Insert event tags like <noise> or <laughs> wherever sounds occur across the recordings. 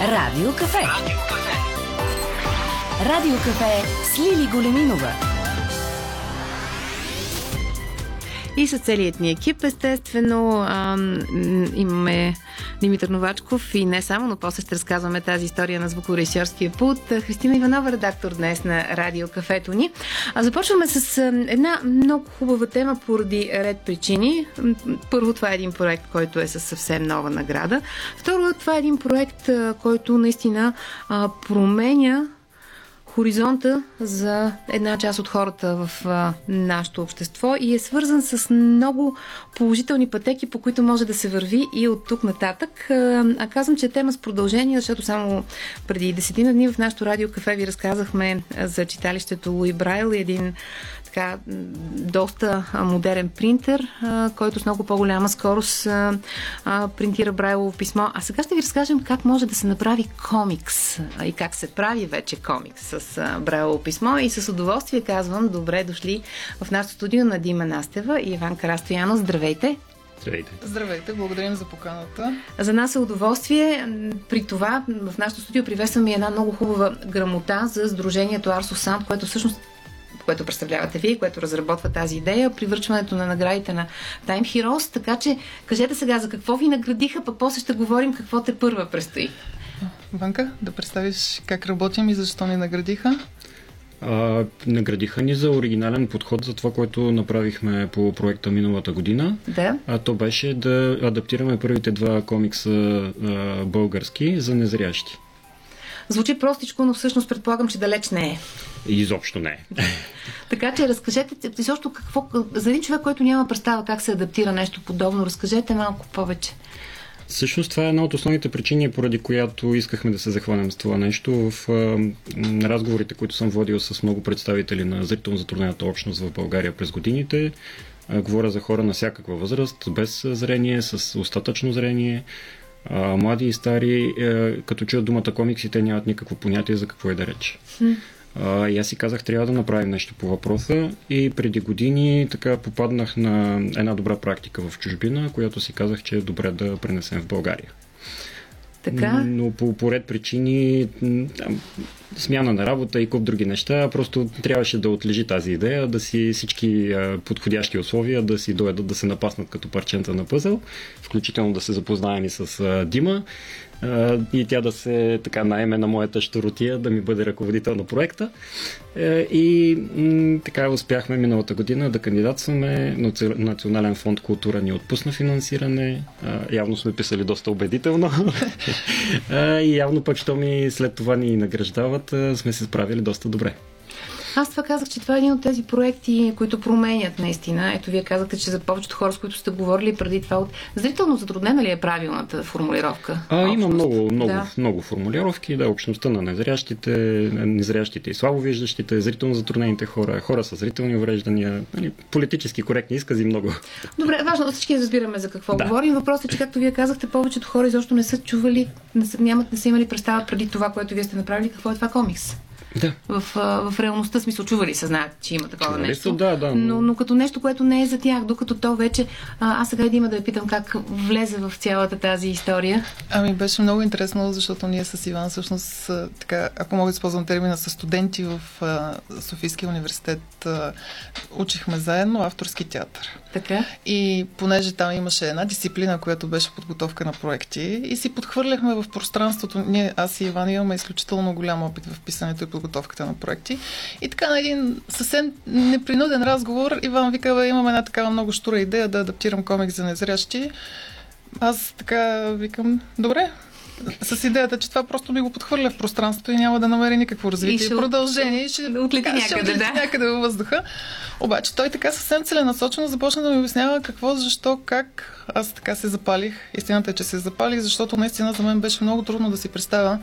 Радио кафе. Радио кафе. С Лили Големинова. И с целият ни екип, естествено, ам, имаме Димитър Новачков и не само, но после ще разказваме тази история на звукорежисьорския пут. Христина Иванова, редактор днес на Радио Кафето ни. А започваме с една много хубава тема поради ред причини. Първо, това е един проект, който е със съвсем нова награда. Второ, това е един проект, който наистина променя хоризонта за една част от хората в нашето общество и е свързан с много положителни пътеки, по които може да се върви и от тук нататък. А казвам, че е тема с продължение, защото само преди десетина дни в нашото радио кафе ви разказахме за читалището Луи Брайл и един така доста модерен принтер, който с много по-голяма скорост принтира Брайлово писмо. А сега ще ви разкажем как може да се направи комикс и как се прави вече комикс с Брайлово писмо и с удоволствие казвам добре дошли в нашото студио на Дима Настева и Иван Карастоянов. Здравейте! Здравейте. Здравейте, благодарим за поканата. За нас е удоволствие. При това в нашото студио приветстваме една много хубава грамота за Сдружението Арсо Санд, което всъщност което представлявате вие, което разработва тази идея, при връчването на наградите на Time Heroes. Така че, кажете сега за какво ви наградиха, пък после ще говорим какво те първа предстои. Ванка, да представиш как работим и защо ни наградиха? А, наградиха ни за оригинален подход за това, което направихме по проекта миналата година. Да. А то беше да адаптираме първите два комикса а, български за незрящи. Звучи простичко, но всъщност предполагам, че далеч не е. Изобщо не е. <laughs> така че разкажете, защото какво, за един човек, който няма представа как се адаптира нещо подобно, разкажете малко повече. Всъщност това е една от основните причини, поради която искахме да се захванем с това нещо. В а, разговорите, които съм водил с много представители на зрително затруднената общност в България през годините, а, говоря за хора на всякаква възраст, без зрение, с остатъчно зрение, а, млади и стари, е, като чуят думата комикси, те нямат никакво понятие за какво е да реч. А, и аз си казах, трябва да направим нещо по въпроса и преди години така попаднах на една добра практика в чужбина, която си казах, че е добре да пренесем в България. Така? Но по поред причини, там, смяна на работа и куп други неща, просто трябваше да отлежи тази идея, да си всички подходящи условия да си доедат да се напаснат като парченца на пъзел, включително да се запознаем и с Дима и тя да се така найме на моята щуротия да ми бъде ръководител на проекта. Е, и така успяхме миналата година да кандидатстваме. Национален фонд култура ни отпусна финансиране. Явно сме писали доста убедително. <laughs> И явно пък, що ми след това ни награждават, сме се справили доста добре. Аз това казах, че това е един от тези проекти, които променят наистина. Ето, вие казахте, че за повечето хора, с които сте говорили преди това, от зрително затруднена ли е правилната формулировка? А, общност? има много, много, да. много формулировки. Да, общността на незрящите, незрящите и слабовиждащите, зрително затруднените хора, хора с зрителни увреждания, нали, политически коректни изкази много. Добре, важно всички разбираме за какво да. говорим. Въпросът е, че както вие казахте, повечето хора изобщо не са чували, не са, нямат, не са имали представа преди това, което вие сте направили, какво е това комикс. Да. В, в реалността смисъл чували се знаят, че има такова Чували нещо. да, да. Но, но като нещо, което не е за тях, докато то вече... А, аз сега има да я питам как влезе в цялата тази история. Ами беше много интересно, защото ние с Иван всъщност, така, ако мога да използвам термина, с студенти в а, Софийския университет а, учихме заедно авторски театър. Така. И понеже там имаше една дисциплина, която беше подготовка на проекти и си подхвърляхме в пространството. Ние, аз и Иван имаме изключително голям опит в писането и подготовката на проекти. И така на един съвсем непринуден разговор Иван вика, имаме една такава много штура идея да адаптирам комикс за незрящи. Аз така викам, добре, с идеята, че това просто ми го подхвърля в пространството и няма да намери никакво развитие. И ще продължение и ще отлети някъде, ще отлети да. някъде във въздуха. Обаче той така съвсем целенасочено започна да ми обяснява какво, защо, как. Аз така се запалих. Истината е, че се запалих, защото наистина за мен беше много трудно да си представя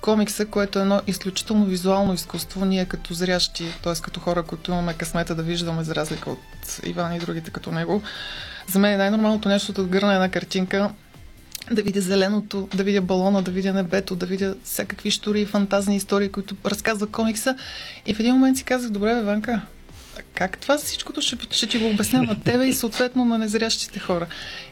комикса, което е едно изключително визуално изкуство. Ние като зрящи, т.е. като хора, които имаме късмета да виждаме, за разлика от Иван и другите като него, за мен е най-нормалното нещо да отгърна една картинка, да видя зеленото, да видя балона, да видя небето, да видя всякакви штури и фантазни истории, които разказва комикса. И в един момент си казах, добре, Ванка, как това всичкото ще, ще ти го обясня на тебе и съответно на незрящите хора.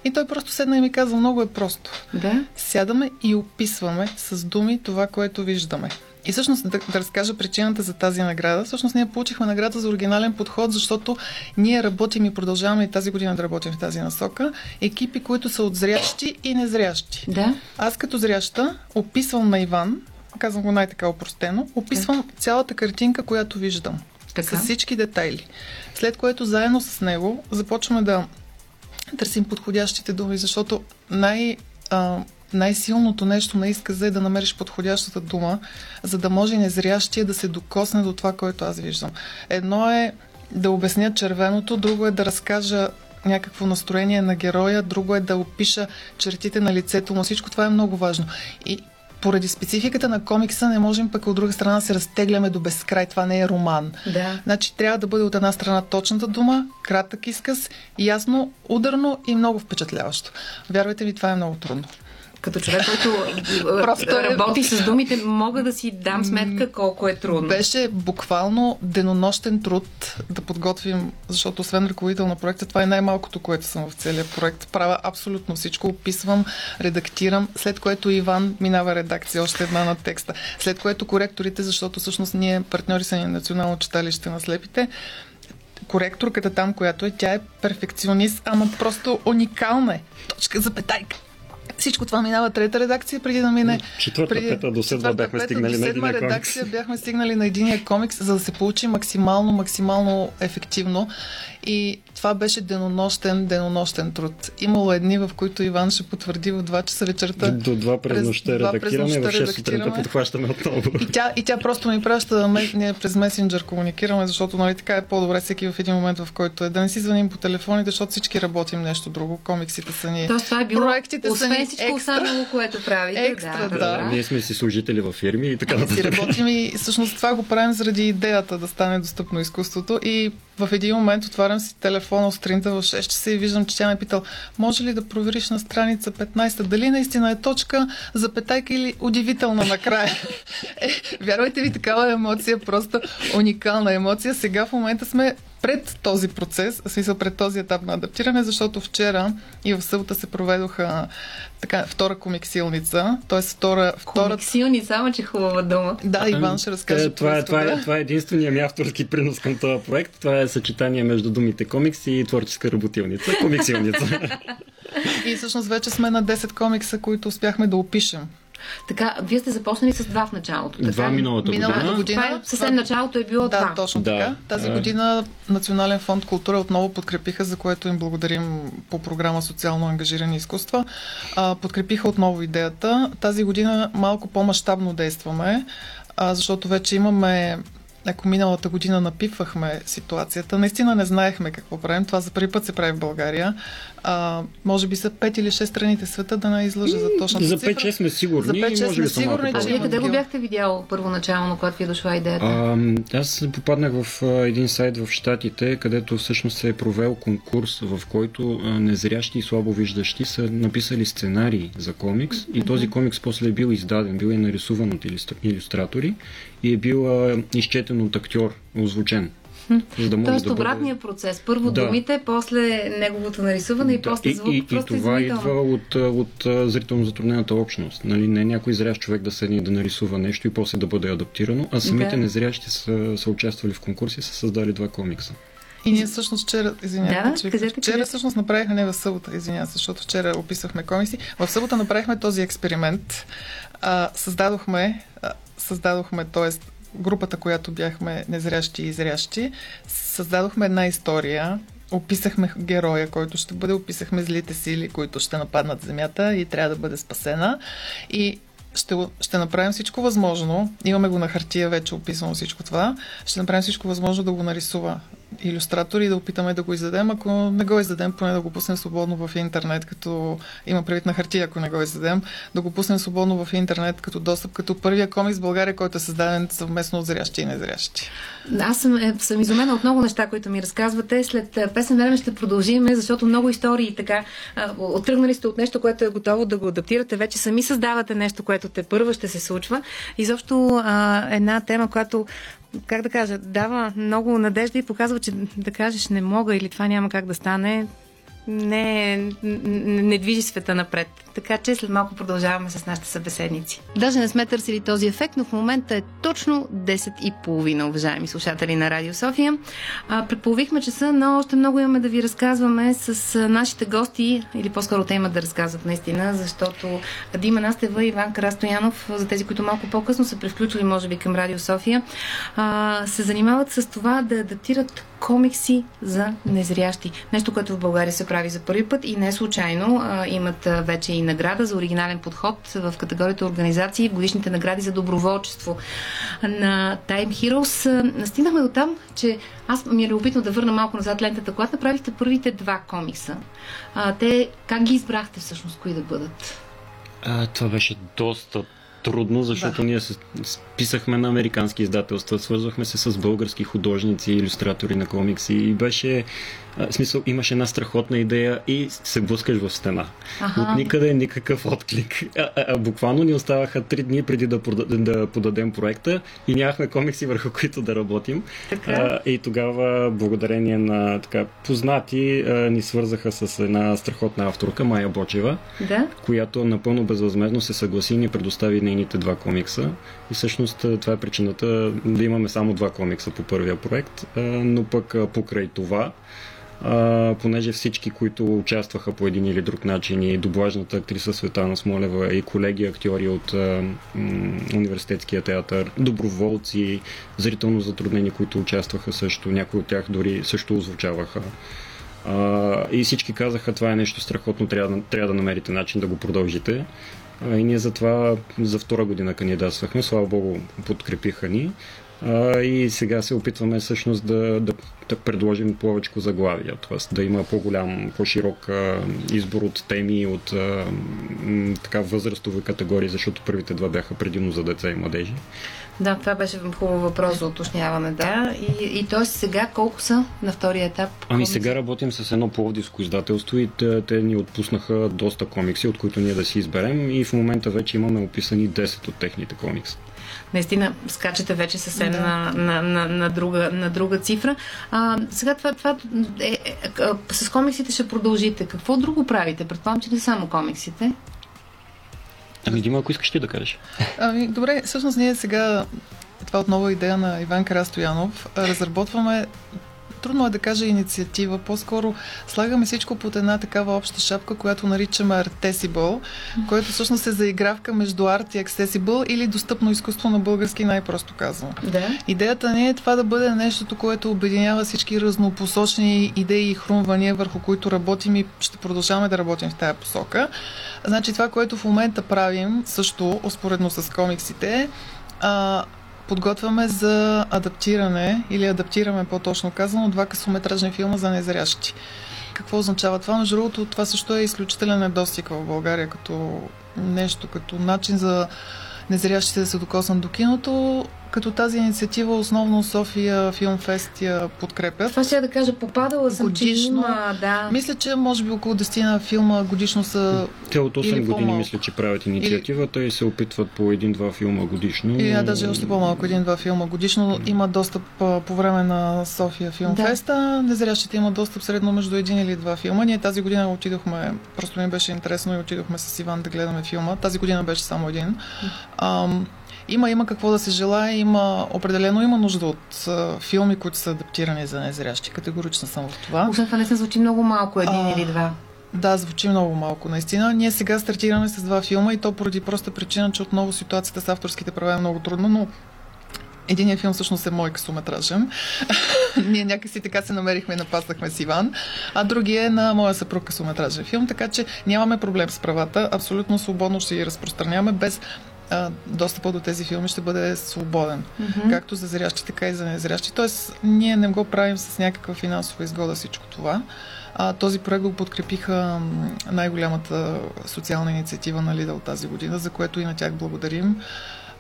И той просто седна и ми каза, много е просто. Да. Сядаме и описваме с думи това, което виждаме. И всъщност да, да разкажа причината за тази награда. Всъщност ние получихме награда за оригинален подход, защото ние работим и продължаваме и тази година да работим в тази насока. Екипи, които са от зрящи и незрящи. Да. Аз като зряща описвам на Иван, казвам го най-така опростено, описвам да. цялата картинка, която виждам. Така. С всички детайли. След което заедно с него започваме да търсим подходящите думи, защото най- най-силното нещо на изказа е да намериш подходящата дума, за да може незрящия да се докосне до това, което аз виждам. Едно е да обясня червеното, друго е да разкажа някакво настроение на героя, друго е да опиша чертите на лицето му. Всичко това е много важно. И поради спецификата на комикса не можем пък от друга страна да се разтегляме до безкрай. Това не е роман. Да. Значи трябва да бъде от една страна точната дума, кратък изказ, ясно, ударно и много впечатляващо. Вярвайте ми, това е много трудно като човек, който Просто е- работи с думите, мога да си дам сметка колко е трудно. Беше буквално денонощен труд да подготвим, защото освен ръководител на проекта, това е най-малкото, което съм в целия проект. Правя абсолютно всичко, описвам, редактирам, след което Иван минава редакция, още една на текста. След което коректорите, защото всъщност ние партньори са ни Национално читалище на слепите, коректорката там, която е, тя е перфекционист, ама просто уникална е. Точка, запетайка всичко това минава трета редакция, преди да мине... Четвърта, преди, пета до седма бяхме пета, стигнали до на единия редакция комикс. бяхме стигнали на единия комикс, за да се получи максимално, максимално ефективно. И това беше денонощен, денонощен труд. Имало едни, в които Иван ще потвърди в 2 часа вечерта. До 2 през нощта редактираме, в 6 сутринта подхващаме отново. И тя, и тя просто ми праща, ние през месенджер комуникираме, защото нали, така е по-добре всеки в един момент, в който е. Да не си звъним по телефоните, защото всички работим нещо друго. Комиксите са ни. Тоест, това е било, проектите освен са ни всичко останало, което правите. Екстра, да. да. Ние сме си служители във фирми и така. Да си работим и всъщност това го правим заради идеята да стане достъпно изкуството и в един момент отварям си телефона сутринта в 6 часа и виждам, че тя ме е питал, може ли да провериш на страница 15 дали наистина е точка, запетайка или удивителна накрая. <laughs> е, вярвайте ми, такава емоция, просто уникална емоция. Сега в момента сме пред този процес, в смисъл пред този етап на адаптиране, защото вчера и в събота се проведоха така, втора комиксилница, т.е. втора... втора... Комиксилница, ама че хубава дума. Да, Иван ще разкаже. Е, това, е, това, е, това е единствения ми авторски принос към този проект. Това е съчетание между думите комикс и творческа работилница. Комиксилница. <laughs> и всъщност вече сме на 10 комикса, които успяхме да опишем. Така, вие сте започнали с два в началото. Така? Два миналата, миналата година. година. Това е, съвсем началото е било да, два. точно да. така. Тази година Национален фонд култура отново подкрепиха, за което им благодарим по програма Социално ангажирани изкуства. А, подкрепиха отново идеята. Тази година малко по-масштабно действаме, а, защото вече имаме ако миналата година напивахме ситуацията, наистина не знаехме какво правим. Това за първи път се прави в България. А, може би са 5 или 6 страните света да не излъжа за точната За 5-6 сме сигурни. За 5-6 сме сигурни. А вие къде го бяхте видял първоначално, когато ви е дошла идеята? А, аз попаднах в един сайт в Штатите, където всъщност се е провел конкурс, в който незрящи и слабовиждащи са написали сценарии за комикс mm-hmm. и този комикс после е бил издаден, бил е нарисуван от иллюстратори и е бил изчетен от актьор, озвучен. За да може Тоест да обратния бъде... процес. Първо да. думите, после неговото нарисуване да. и после звук. И, и, и това идва от, от, от зрително затруднената общност. Нали? Не някой зрящ човек да седне да нарисува нещо и после да бъде адаптирано, а самите да. незрящи са, са участвали в конкурси, са създали два комикса. И ние всъщност вчера, извинявам, да, че кажете, вчера кажете. всъщност направихме, не в събота, извинявам се, защото вчера описахме комикси. В събота направихме този експеримент. А, създадохме, а, създадохме, т.е групата, която бяхме незрящи и зрящи, създадохме една история, описахме героя, който ще бъде, описахме злите сили, които ще нападнат земята и трябва да бъде спасена. И ще, ще направим всичко възможно. Имаме го на хартия вече описано всичко това. Ще направим всичко възможно да го нарисува иллюстратори да опитаме да го издадем. Ако не го издадем, поне да го пуснем свободно в интернет, като има предвид на хартия, ако не го издадем, да го пуснем свободно в интернет като достъп, като първия комикс в България, който е създаден съвместно от зрящи и незрящи. Аз съм, е, съм изумена от много неща, които ми разказвате. След е, песен време ще продължим, защото много истории така. Оттръгнали сте от нещо, което е готово да го адаптирате. Вече сами създавате нещо, което те първо ще се случва. Изобщо една тема, която как да кажа, дава много надежда и показва, че да кажеш не мога или това няма как да стане, не, не, не движи света напред. Така че след малко продължаваме с нашите събеседници. Даже не сме търсили този ефект, но в момента е точно 10 и половина, уважаеми слушатели на Радио София. А, предполовихме часа, но още много имаме да ви разказваме с нашите гости, или по-скоро те имат да разказват наистина, защото Дима Настева и Иван Карастоянов, за тези, които малко по-късно са превключили, може би, към Радио София, а, се занимават с това да адаптират комикси за незрящи. Нещо, което в България се прави за първи път и не случайно. А, имат а, вече и награда за оригинален подход в категорията организации в годишните награди за доброволчество на Time Heroes. Стигнахме до там, че аз ми е любопитно да върна малко назад лентата. Когато направихте първите два комикса, а, те как ги избрахте всъщност, кои да бъдат? А, това беше доста трудно, защото да. ние писахме на американски издателства, свързвахме се с български художници, иллюстратори на комикси и беше, в смисъл, имаше една страхотна идея и се блъскаш в стена. Ага. От никъде никакъв отклик. А, а, а, буквално ни оставаха три дни преди да, подадем, да подадем проекта и нямахме комикси върху които да работим. Така. А, и тогава, благодарение на така, познати, а, ни свързаха с една страхотна авторка, Майя Бочева, да? която напълно безвъзмезно се съгласи и ни предостави нейните два комикса. И всъщност това е причината да имаме само два комикса по първия проект, но пък покрай това а, понеже всички, които участваха по един или друг начин и доблажната актриса Светана Смолева и колеги актьори от а, университетския театър, доброволци, зрително затруднени, които участваха също, някои от тях дори също озвучаваха. А, и всички казаха, това е нещо страхотно, трябва, трябва да намерите начин да го продължите. И ние затова за втора година кандидатствахме. Слава Богу, подкрепиха ни. А, и сега се опитваме всъщност да, да, да предложим повече заглавия, т.е. да има по-голям, по-широк а, избор от теми, от а, м, така възрастови категории, защото първите два бяха предимно за деца и младежи. Да, това беше хубав въпрос за уточняване, да. И, и т.е. сега колко са на втория етап? Ами сега работим с едно пловдивско издателство и те, те ни отпуснаха доста комикси, от които ние да си изберем и в момента вече имаме описани 10 от техните комикси наистина скачате вече съвсем да. на, на, на, на, друга, на друга цифра. А, сега това, това е, е, е, с комиксите ще продължите. Какво друго правите? Предполагам, че не само комиксите. Ами, Дима, ако искаш ти да кажеш. Ами, добре, всъщност ние сега това отново е идея на Иван Карастоянов. Разработваме трудно е да кажа инициатива, по-скоро слагаме всичко под една такава обща шапка, която наричаме Artesible, което всъщност е заигравка между арт и accessible или достъпно изкуство на български, най-просто казвам. Да. Идеята не е това да бъде нещото, което обединява всички разнопосочни идеи и хрумвания, върху които работим и ще продължаваме да работим в тая посока. Значи това, което в момента правим, също успоредно с комиксите, а, подготвяме за адаптиране, или адаптираме по-точно казано, два късометражни филма за незрящи. Какво означава това? Между другото, това също е изключителен недостиг в България, като нещо, като начин за незрящите да се докоснат до киното като тази инициатива основно София Филмфест я подкрепят. Това ще да кажа, попадала съм, годишно, че има, да. Мисля, че може би около 10 на филма годишно са Те от 8 години по-малко. мисля, че правят инициативата или... и се опитват по един-два филма годишно. И а, даже още по-малко, един-два филма годишно. Има достъп по време на София Филмфеста. Да. Незрящите имат достъп средно между един или два филма. Ние тази година отидохме, просто ми беше интересно и отидохме с Иван да гледаме филма. Тази година беше само един. Ам, има, има какво да се желая, има, определено има нужда от а, филми, които са адаптирани за незрящи. Категорично съм в това. Освен това не се звучи много малко, един а, или два. Да, звучи много малко, наистина. Ние сега стартираме с два филма и то поради проста причина, че отново ситуацията с авторските права е много трудна, но Единият филм всъщност е мой късометражен. <laughs> Ние някакси така се намерихме и напаснахме с Иван. А другия е на моя съпруг късометражен филм, така че нямаме проблем с правата. Абсолютно свободно ще ги разпространяваме без а, достъпа до тези филми ще бъде свободен. Mm-hmm. Както за зрящи, така и за незрящи. Тоест, ние не го правим с някаква финансова изгода всичко това. А, този проект го подкрепиха най-голямата социална инициатива на Лидъл тази година, за което и на тях благодарим.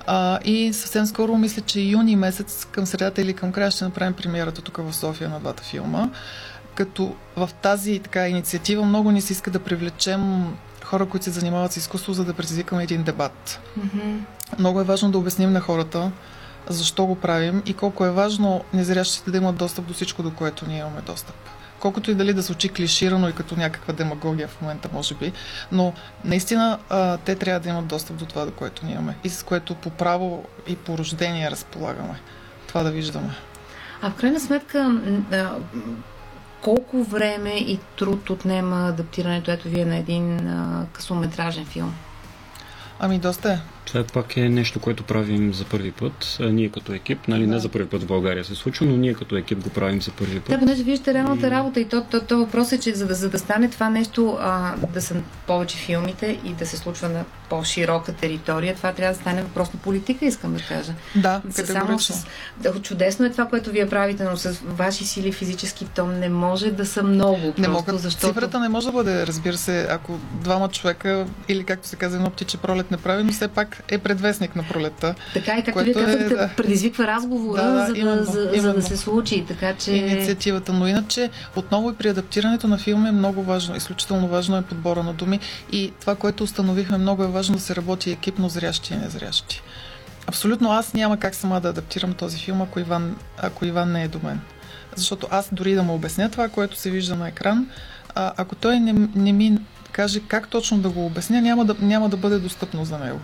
А, и съвсем скоро, мисля, че юни месец, към средата или към края, ще направим премиерата тук в София на двата филма. Като в тази така инициатива много ни се иска да привлечем хора, които се занимават с изкуство, за да предизвикаме един дебат. Mm-hmm. Много е важно да обясним на хората защо го правим и колко е важно незрящите да имат достъп до всичко, до което ние имаме достъп. Колкото и дали да звучи клиширано и като някаква демагогия в момента, може би, но наистина а, те трябва да имат достъп до това, до което ние имаме и с което по право и по рождение разполагаме. Това да виждаме. А в крайна сметка, колко време и труд отнема адаптирането, ето вие, на един а, късометражен филм? Ами, доста е. Това пак е нещо, което правим за първи път. А, ние като екип, нали, да. не за първи път в България се случва, но ние като екип го правим за първи път. Да, понеже виждате реалната и... работа и то, то, то въпрос е, че за да, за да стане това нещо, а, да са повече филмите и да се случва на по-широка територия, това трябва да стане въпрос на политика, искам да кажа. Да, Само с, да, чудесно е това, което вие правите, но с ваши сили физически то не може да са много. Не просто, могат, защото... Цифрата не може да бъде, разбира се, ако двама човека или както се казва, едно птиче пролет не прави, но все пак е предвестник на пролетта. Така и както вие казахте, е, да. предизвиква разговора, да, за, именно, да, за, за да се случи. Така че... Инициативата. Но иначе, отново и при адаптирането на филма е много важно, изключително важно е подбора на думи и това, което установихме, много е важно да се работи екипно зрящи и незрящи. Абсолютно аз няма как сама да адаптирам този филм, ако Иван, ако Иван не е до мен. Защото аз дори да му обясня това, което се вижда на екран, а, ако той не, не ми каже как точно да го обясня, няма да, няма да бъде достъпно за него.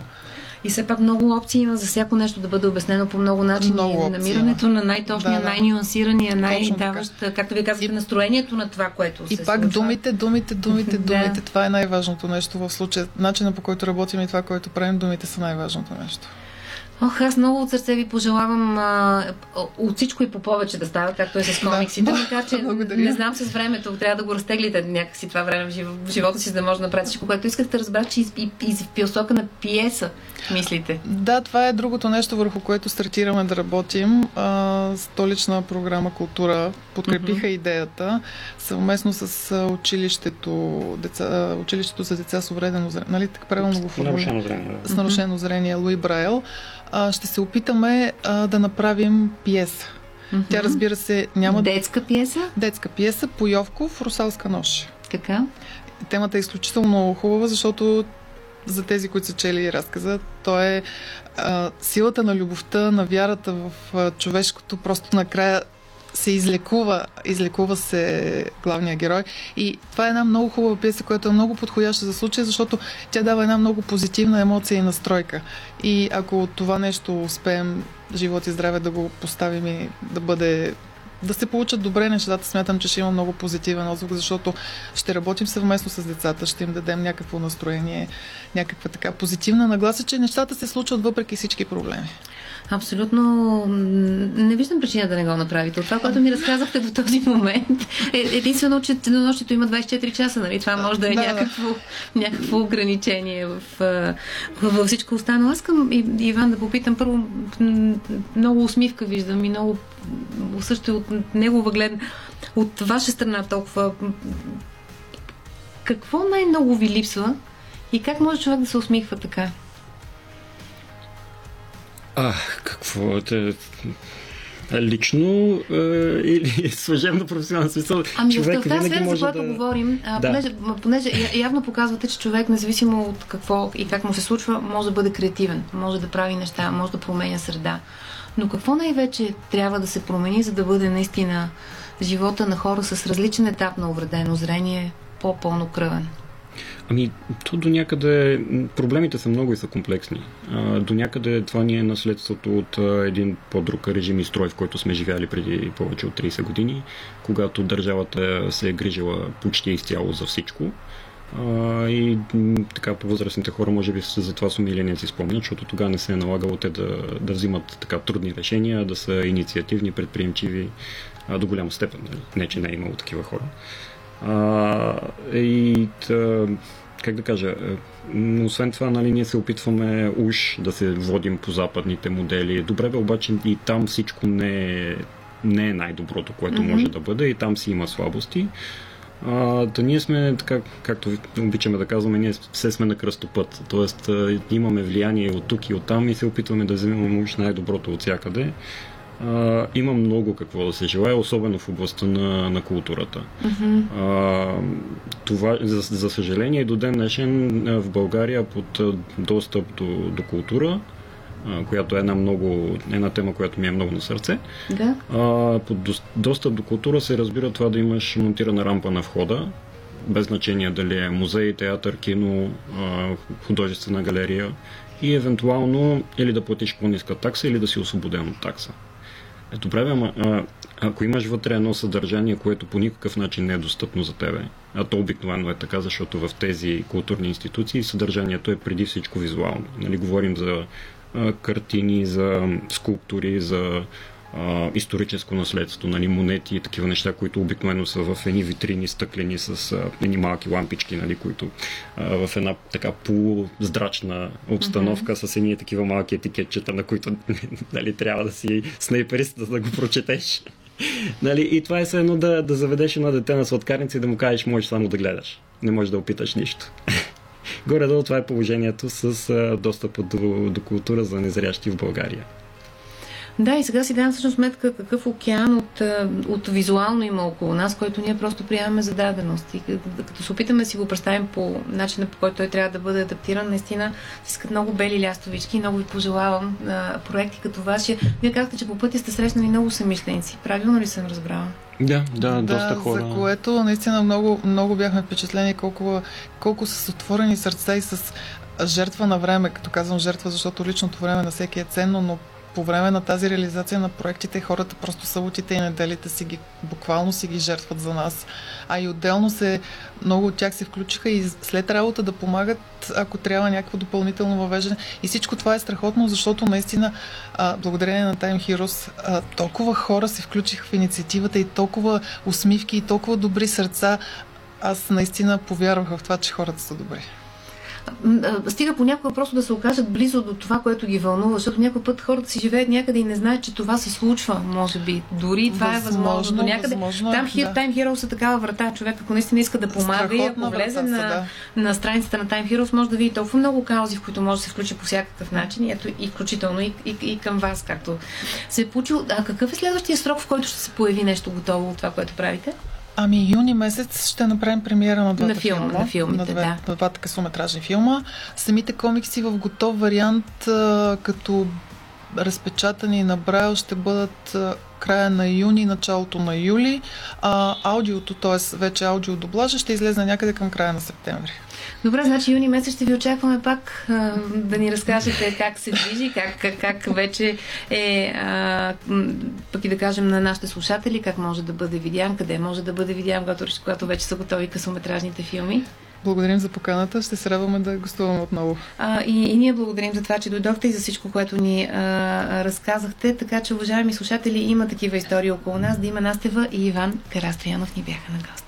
И все пак много опции има за всяко нещо да бъде обяснено по много начини. Много Намирането на най-точния, да, най-нюансирания, най-даващ, както ви казахте, настроението на това, което и се И пак случва. думите, думите, думите, <laughs> думите. Това е най-важното нещо в случая. Начина по който работим и това, което правим, думите са най-важното нещо. Ох, аз много от сърце ви пожелавам а, от всичко и по повече да става, както е с комиксите. Да, така че <laughs> благодаря. не знам с времето, трябва да го разтеглите някакси това време в живота си, за да може да направите всичко, което искате. Разбрах, че и, и, и в пилсока на пиеса мислите. Да, това е другото нещо, върху което стартираме да работим. А, столична програма Култура подкрепиха mm-hmm. идеята съвместно с училището, деца, училището за деца с увредено зрение. Нали така правилно го формулирам? С нарушено зрение Луи Брайл а, ще се опитаме а, да направим пиеса. Mm-hmm. Тя, разбира се, няма... Детска пиеса? Детска пиеса, Пойовков, Русалска нощ. Така. Темата е изключително хубава, защото за тези, които са чели разказа, то е а, силата на любовта, на вярата в а, човешкото, просто накрая се излекува, излекува се главния герой. И това е една много хубава пиеса, която е много подходяща за случая, защото тя дава една много позитивна емоция и настройка. И ако това нещо успеем живот и здраве да го поставим и да бъде да се получат добре нещата, смятам, че ще има много позитивен отзвук, защото ще работим съвместно с децата, ще им дадем някакво настроение, някаква така позитивна нагласа, че нещата се случват въпреки всички проблеми. Абсолютно не виждам причина да не го направите. От това, което ми разказахте до този момент, е единствено, че нощето има 24 часа. Нали? Това може да е да, някакво, някакво ограничение в, във всичко останало. Аз искам, Иван, да попитам първо, много усмивка виждам и много също от негова гледна, от ваша страна толкова. Какво най-много ви липсва и как може човек да се усмихва така? А, какво е? Лично е, или <laughs> служебно професионално смисъл. Ами човек в тази сфера, за която да... говорим, а, да. понеже, понеже явно показвате, че човек, независимо от какво и как му се случва, може да бъде креативен, може да прави неща, може да променя среда. Но какво най-вече трябва да се промени, за да бъде наистина живота на хора с различен етап на увредено зрение по-пълнокръвен? Ами, то до някъде проблемите са много и са комплексни. А, до някъде това ни е наследството от а, един по-друг режим и строй, в който сме живяли преди повече от 30 години, когато държавата се е грижила почти изцяло за всичко. А, и така по-възрастните хора може би за това с умиление си спомнят, защото тогава не се е налагало те да, да взимат така трудни решения, да са инициативни, предприемчиви а, до голяма степен. Нали? Не, че не е имало такива хора. И как да кажа, е, освен това, нали, ние се опитваме уж да се водим по западните модели. Добре, бе, обаче и там всичко не е, не е най-доброто, което mm-hmm. може да бъде и там си има слабости. А, да ние сме, така, както обичаме да казваме, ние все сме на кръстопът. Тоест имаме влияние от тук и от там и се опитваме да вземем уж най-доброто от всякъде а, има много какво да се желая, особено в областта на, на културата. Mm-hmm. А, това, за, за съжаление, до ден днешен в България под достъп до, до култура която е една, много, една тема, която ми е много на сърце. Да. А, под достъп до култура се разбира това да имаш монтирана рампа на входа, без значение дали е музей, театър, кино, художествена галерия и евентуално или да платиш по-ниска такса, или да си освободен от такса. Ето правя, а, ако имаш вътре едно съдържание, което по никакъв начин не е достъпно за тебе, а то обикновено е така, защото в тези културни институции съдържанието е преди всичко визуално. Нали, говорим за а, картини, за скулптури, за а, историческо наследство, нали, монети и такива неща, които обикновено са в едни витрини стъклени с а, едни малки лампички, нали, които а, в една така полуздрачна обстановка mm-hmm. с едни такива малки етикетчета, на които <laughs> нали, трябва да си снайперист, за да го прочетеш. <laughs> нали, и това е все едно да, да заведеш едно дете на сладкарница и да му кажеш, можеш само да гледаш. Не можеш да опиташ нищо. <laughs> Горе-долу това е положението с достъпа до, до култура за незрящи в България. Да, и сега си давам всъщност сметка какъв океан от, от визуално има около нас, който ние просто приемаме за даденост. И като се опитаме да си го представим по начина, по който той трябва да бъде адаптиран, наистина си искат много бели лястовички и много ви пожелавам а, проекти като вашия. Вие казахте, че по пътя сте срещнали много съмишленици. Правилно ли съм разбрала? Да, да, доста хора. За което наистина много, много бяхме впечатлени колко, колко с отворени сърца и с жертва на време, като казвам жертва, защото личното време на всеки е ценно, но по време на тази реализация на проектите хората просто съботите и неделите си ги, буквално си ги жертват за нас. А и отделно се, много от тях се включиха и след работа да помагат, ако трябва някакво допълнително въвеждане. И всичко това е страхотно, защото наистина, а, благодарение на Time Heroes, а, толкова хора се включиха в инициативата и толкова усмивки и толкова добри сърца. Аз наистина повярвах в това, че хората са добри стига понякога просто да се окажат близо до това, което ги вълнува, защото някой път хората си живеят някъде и не знаят, че това се случва, може би. Дори това възможно, е възможно. До някъде. Възможно, там, да. Time Heroes е такава врата. Човек, ако наистина иска да помага и ако влезе на, да. на страницата на Time Heroes, може да види толкова много каузи, в които може да се включи по всякакъв начин, и, ето, и включително и, и, и към вас, както се е получил. А какъв е следващия срок, в който ще се появи нещо готово от това, което правите? Ами юни месец ще направим премиера на двата на филма, филма. На филмите, на, две, да. на двата късометражни филма. Самите комикси в готов вариант, като разпечатани на Брайл, ще бъдат края на юни, началото на юли. А аудиото, т.е. вече аудиодоблажа, ще излезе някъде към края на септември. Добре, значи юни месец ще ви очакваме пак а, да ни разкажете как се движи, как, как, как вече е, а, пък и да кажем на нашите слушатели, как може да бъде видян, къде може да бъде видян, когато, когато вече са готови късометражните филми. Благодарим за поканата. Ще се радваме да гостуваме отново. А, и, и ние благодарим за това, че дойдохте и за всичко, което ни а, разказахте. Така че, уважаеми слушатели, има такива истории около нас. Да има Настева и Иван Карастоянов ни бяха на гост.